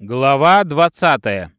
Глава 20.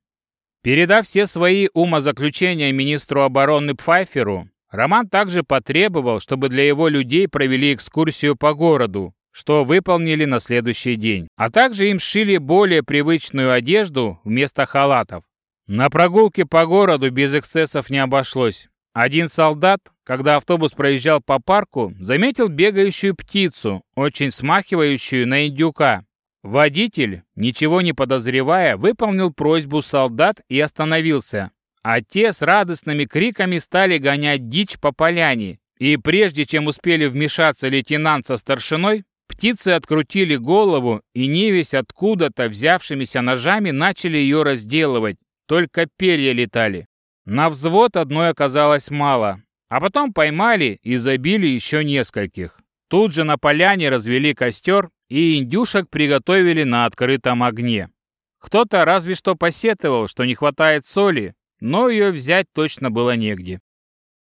Передав все свои умозаключения министру обороны Пфайферу, Роман также потребовал, чтобы для его людей провели экскурсию по городу, что выполнили на следующий день, а также им сшили более привычную одежду вместо халатов. На прогулке по городу без эксцессов не обошлось. Один солдат, когда автобус проезжал по парку, заметил бегающую птицу, очень смахивающую на индюка, Водитель, ничего не подозревая, выполнил просьбу солдат и остановился. А те с радостными криками стали гонять дичь по поляне. И прежде чем успели вмешаться лейтенант со старшиной, птицы открутили голову и невесть откуда-то взявшимися ножами начали ее разделывать. Только перья летали. На взвод одной оказалось мало. А потом поймали и забили еще нескольких. Тут же на поляне развели костер и индюшек приготовили на открытом огне. Кто-то разве что посетовал, что не хватает соли, но ее взять точно было негде.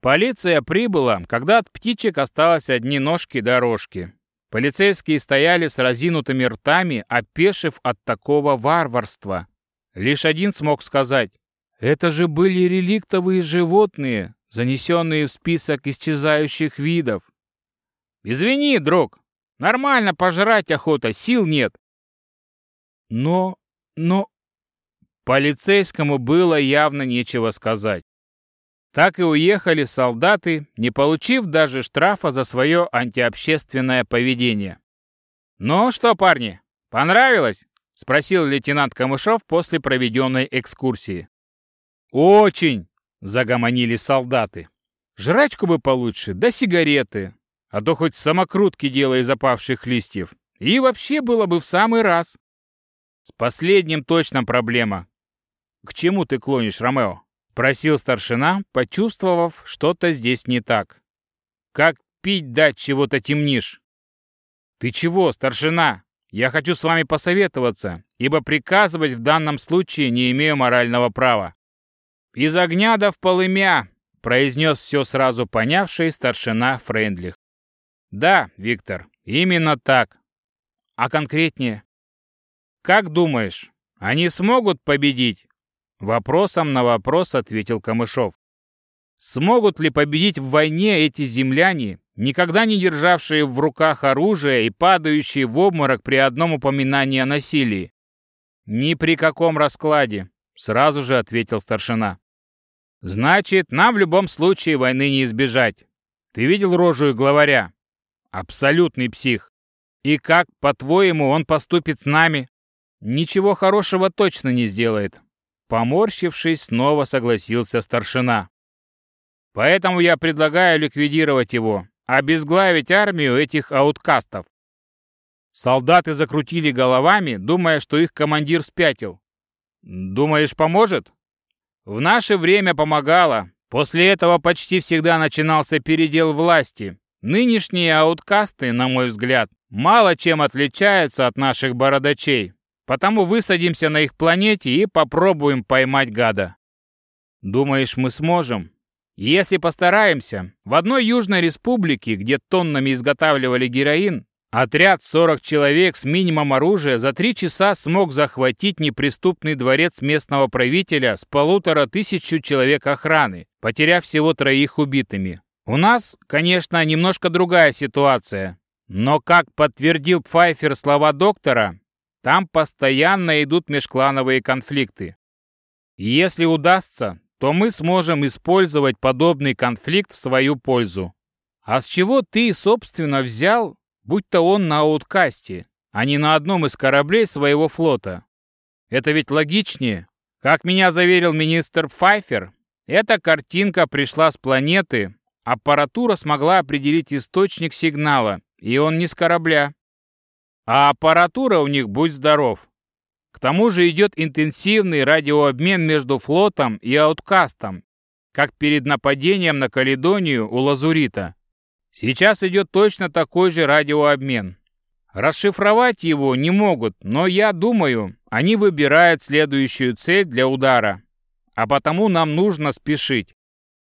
Полиция прибыла, когда от птичек осталось одни ножки дорожки. Полицейские стояли с разинутыми ртами, опешив от такого варварства. Лишь один смог сказать, «Это же были реликтовые животные, занесенные в список исчезающих видов». «Извини, друг, Нормально пожрать охота, сил нет. Но, но... Полицейскому было явно нечего сказать. Так и уехали солдаты, не получив даже штрафа за свое антиобщественное поведение. «Ну что, парни, понравилось?» — спросил лейтенант Камышов после проведенной экскурсии. «Очень!» — загомонили солдаты. «Жрачку бы получше, да сигареты а то хоть самокрутки делай из опавших листьев. И вообще было бы в самый раз. С последним точно проблема. К чему ты клонишь, Ромео? Просил старшина, почувствовав, что-то здесь не так. Как пить дать чего-то темнишь? Ты чего, старшина? Я хочу с вами посоветоваться, ибо приказывать в данном случае не имею морального права. Из огня да в полымя, произнес все сразу понявший старшина Френдлих. Да, Виктор, именно так. А конкретнее? Как думаешь, они смогут победить? Вопросом на вопрос ответил Камышов. Смогут ли победить в войне эти земляне, никогда не державшие в руках оружие и падающие в обморок при одном упоминании о насилии? Ни при каком раскладе, сразу же ответил старшина. Значит, нам в любом случае войны не избежать. Ты видел рожу главаря? Абсолютный псих. И как, по-твоему, он поступит с нами? Ничего хорошего точно не сделает. Поморщившись, снова согласился старшина. Поэтому я предлагаю ликвидировать его, обезглавить армию этих ауткастов. Солдаты закрутили головами, думая, что их командир спятил. Думаешь, поможет? В наше время помогало. После этого почти всегда начинался передел власти, Нынешние ауткасты, на мой взгляд, мало чем отличаются от наших бородачей, потому высадимся на их планете и попробуем поймать гада. Думаешь, мы сможем? Если постараемся, в одной Южной Республике, где тоннами изготавливали героин, отряд 40 человек с минимум оружия за три часа смог захватить неприступный дворец местного правителя с полутора тысячу человек охраны, потеряв всего троих убитыми. У нас, конечно, немножко другая ситуация, но, как подтвердил Пфайфер слова доктора, там постоянно идут межклановые конфликты. Если удастся, то мы сможем использовать подобный конфликт в свою пользу. А с чего ты, собственно, взял, будь то он на ауткасте, а не на одном из кораблей своего флота? Это ведь логичнее. Как меня заверил министр Пфайфер, эта картинка пришла с планеты, Аппаратура смогла определить источник сигнала, и он не с корабля. А аппаратура у них будь здоров. К тому же идет интенсивный радиообмен между флотом и ауткастом, как перед нападением на Каледонию у Лазурита. Сейчас идет точно такой же радиообмен. Расшифровать его не могут, но я думаю, они выбирают следующую цель для удара. А потому нам нужно спешить.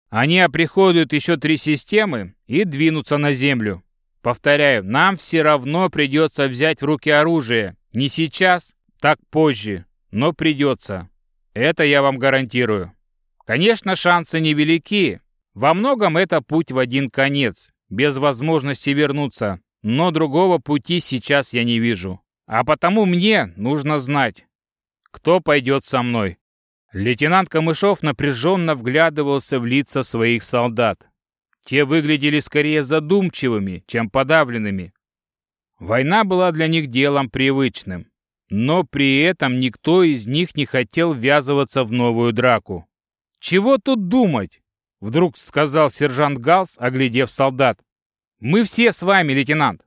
Они оприходуют еще три системы и двинутся на землю. Повторяю, нам все равно придется взять в руки оружие. Не сейчас, так позже. но придется. Это я вам гарантирую. Конечно, шансы невелики. Во многом это путь в один конец, без возможности вернуться, но другого пути сейчас я не вижу. А потому мне нужно знать, кто пойдет со мной. Лейтенант Камышов напряженно вглядывался в лица своих солдат. Те выглядели скорее задумчивыми, чем подавленными. Война была для них делом привычным, но при этом никто из них не хотел ввязываться в новую драку. «Чего тут думать?» — вдруг сказал сержант Галс, оглядев солдат. «Мы все с вами, лейтенант.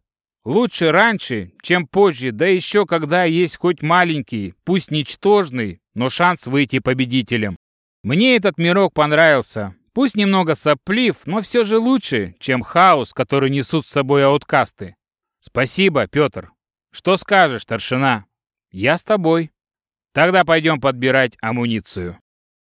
Лучше раньше, чем позже, да еще когда есть хоть маленький, пусть ничтожный, но шанс выйти победителем. Мне этот мирок понравился. Пусть немного соплив, но все же лучше, чем хаос, который несут с собой ауткасты. Спасибо, Петр. Что скажешь, старшина? Я с тобой. Тогда пойдем подбирать амуницию.